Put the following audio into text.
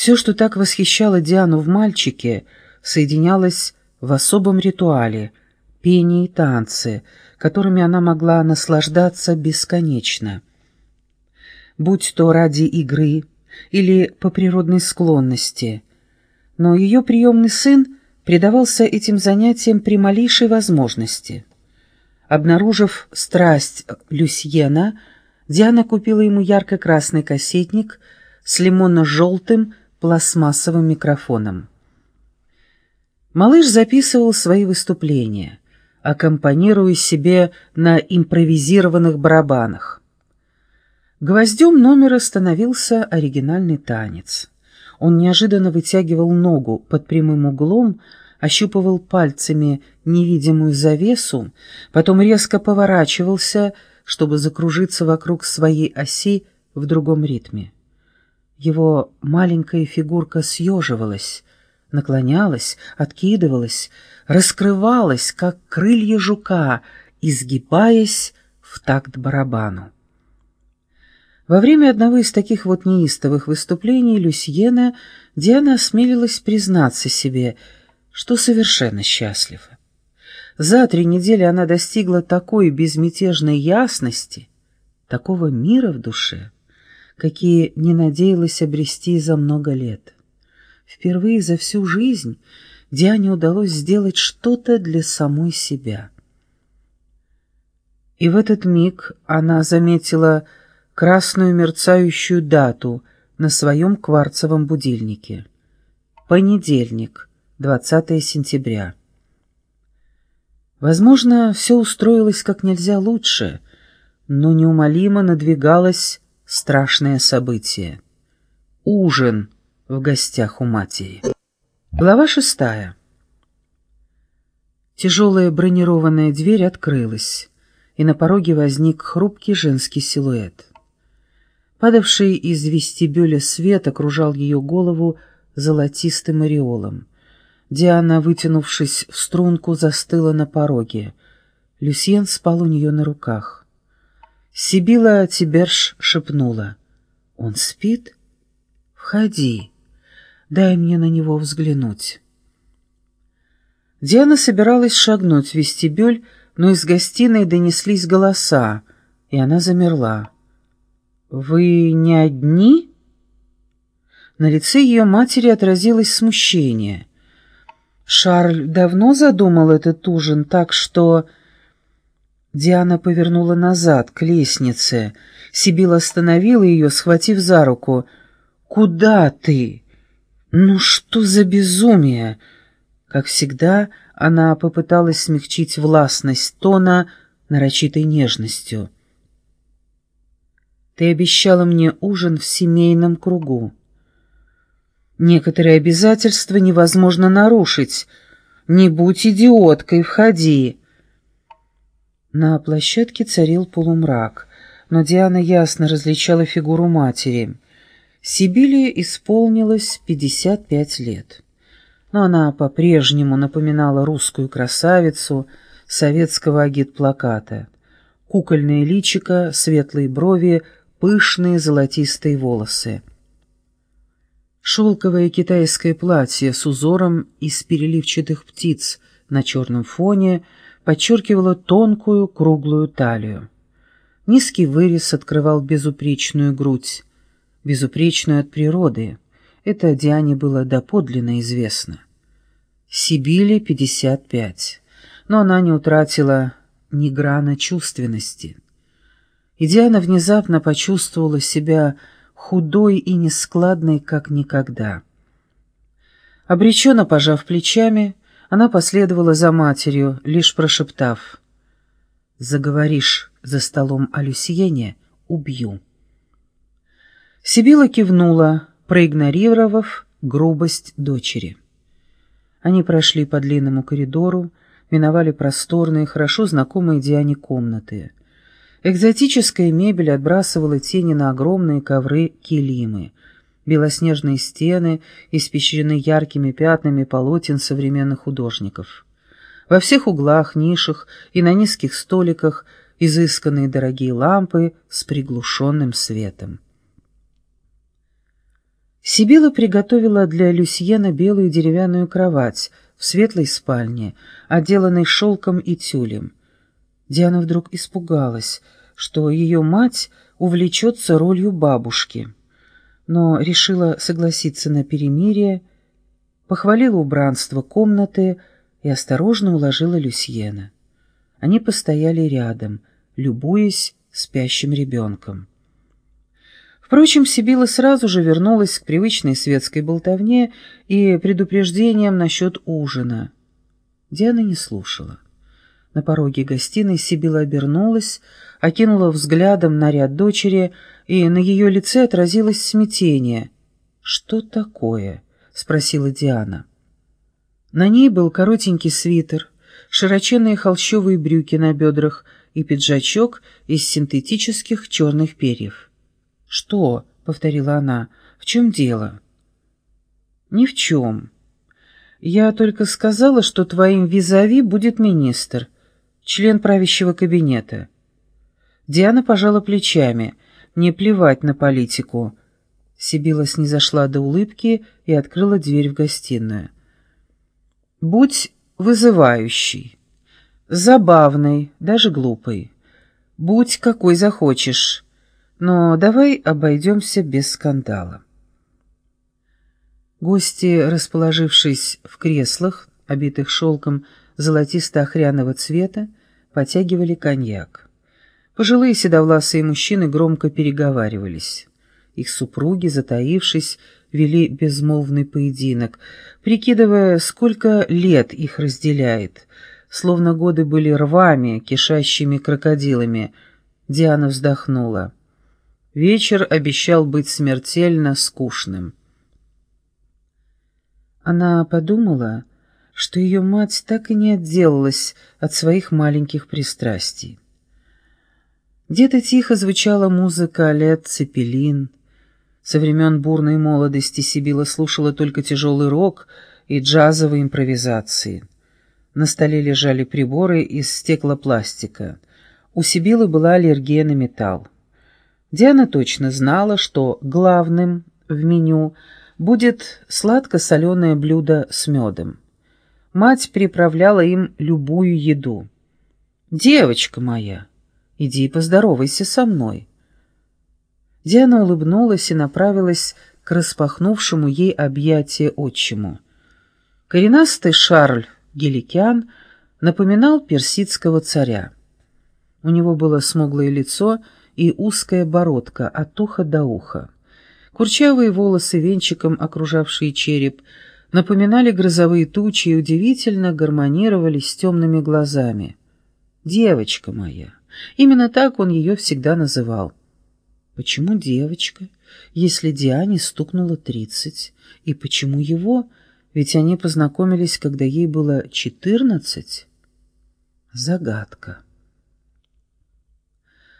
Все, что так восхищало Диану в мальчике, соединялось в особом ритуале — пение и танцы, которыми она могла наслаждаться бесконечно. Будь то ради игры или по природной склонности. Но ее приемный сын предавался этим занятиям при малейшей возможности. Обнаружив страсть Люсьена, Диана купила ему ярко-красный кассетник с лимонно-желтым пластмассовым микрофоном. Малыш записывал свои выступления, аккомпанируя себе на импровизированных барабанах. Гвоздем номера становился оригинальный танец. Он неожиданно вытягивал ногу под прямым углом, ощупывал пальцами невидимую завесу, потом резко поворачивался, чтобы закружиться вокруг своей оси в другом ритме. Его маленькая фигурка съеживалась, наклонялась, откидывалась, раскрывалась, как крылья жука, изгибаясь в такт барабану. Во время одного из таких вот неистовых выступлений Люсьена Диана осмелилась признаться себе — что совершенно счастлива. За три недели она достигла такой безмятежной ясности, такого мира в душе, какие не надеялась обрести за много лет. Впервые за всю жизнь Диане удалось сделать что-то для самой себя. И в этот миг она заметила красную мерцающую дату на своем кварцевом будильнике. Понедельник — 20 сентября. Возможно, все устроилось как нельзя лучше, но неумолимо надвигалось страшное событие. Ужин в гостях у матери. Глава шестая. Тяжелая бронированная дверь открылась, и на пороге возник хрупкий женский силуэт. Падавший из вестибюля свет окружал ее голову золотистым ореолом. Диана, вытянувшись в струнку, застыла на пороге. Люсьен спал у нее на руках. Сибила Тиберш шепнула. «Он спит? Входи. Дай мне на него взглянуть». Диана собиралась шагнуть в вестибюль, но из гостиной донеслись голоса, и она замерла. «Вы не одни?» На лице ее матери отразилось смущение — Шарль давно задумал этот ужин, так что... Диана повернула назад, к лестнице. Сибил остановила ее, схватив за руку. «Куда ты? Ну что за безумие?» Как всегда, она попыталась смягчить властность тона нарочитой нежностью. «Ты обещала мне ужин в семейном кругу. Некоторые обязательства невозможно нарушить. Не будь идиоткой, входи. На площадке царил полумрак, но Диана ясно различала фигуру матери. Сибили исполнилось 55 лет. Но она по-прежнему напоминала русскую красавицу советского агитплаката. Кукольное личико, светлые брови, пышные золотистые волосы. Шелковое китайское платье с узором из переливчатых птиц на черном фоне подчеркивало тонкую круглую талию. Низкий вырез открывал безупречную грудь, безупречную от природы. Это Диане было доподлинно известно. Сибили 55, но она не утратила ни грана чувственности. И Диана внезапно почувствовала себя худой и нескладной, как никогда. Обреченно пожав плечами, она последовала за матерью, лишь прошептав «Заговоришь за столом о Люсьене — убью». Сибила кивнула, проигнорировав грубость дочери. Они прошли по длинному коридору, миновали просторные, хорошо знакомые Диане комнаты — Экзотическая мебель отбрасывала тени на огромные ковры килимы. Белоснежные стены испещрены яркими пятнами полотен современных художников. Во всех углах, нишах и на низких столиках изысканные дорогие лампы с приглушенным светом. Сибила приготовила для Люсьена белую деревянную кровать в светлой спальне, отделанной шелком и тюлем. Диана вдруг испугалась, что ее мать увлечется ролью бабушки, но решила согласиться на перемирие, похвалила убранство комнаты и осторожно уложила Люсьена. Они постояли рядом, любуясь спящим ребенком. Впрочем, Сибила сразу же вернулась к привычной светской болтовне и предупреждениям насчет ужина. Диана не слушала. На пороге гостиной Сибила обернулась, окинула взглядом наряд дочери, и на ее лице отразилось смятение. «Что такое?» — спросила Диана. На ней был коротенький свитер, широченные холщовые брюки на бедрах и пиджачок из синтетических черных перьев. «Что?» — повторила она. «В чем дело?» «Ни в чем. Я только сказала, что твоим визави будет министр, член правящего кабинета». Диана пожала плечами. «Мне плевать на политику». Сибила снизошла до улыбки и открыла дверь в гостиную. «Будь вызывающий, забавный, даже глупый. Будь какой захочешь». Но давай обойдемся без скандала. Гости, расположившись в креслах, обитых шелком золотисто-охряного цвета, потягивали коньяк. Пожилые седовласые мужчины громко переговаривались. Их супруги, затаившись, вели безмолвный поединок, прикидывая, сколько лет их разделяет, словно годы были рвами, кишащими крокодилами. Диана вздохнула. Вечер обещал быть смертельно скучным. Она подумала, что ее мать так и не отделалась от своих маленьких пристрастий. Где-то тихо звучала музыка Лед Цепелин. Со времен бурной молодости Сибила слушала только тяжелый рок и джазовые импровизации. На столе лежали приборы из стеклопластика. У Сибилы была аллергия на металл. Диана точно знала, что главным в меню будет сладко-соленое блюдо с медом. Мать приправляла им любую еду. «Девочка моя, иди поздоровайся со мной». Диана улыбнулась и направилась к распахнувшему ей объятие отчиму. Коренастый Шарль Геликян напоминал персидского царя. У него было смуглое лицо и узкая бородка от уха до уха. Курчавые волосы, венчиком окружавшие череп, напоминали грозовые тучи и удивительно гармонировали с темными глазами. «Девочка моя!» Именно так он ее всегда называл. Почему девочка, если Диане стукнуло тридцать? И почему его? Ведь они познакомились, когда ей было четырнадцать. Загадка.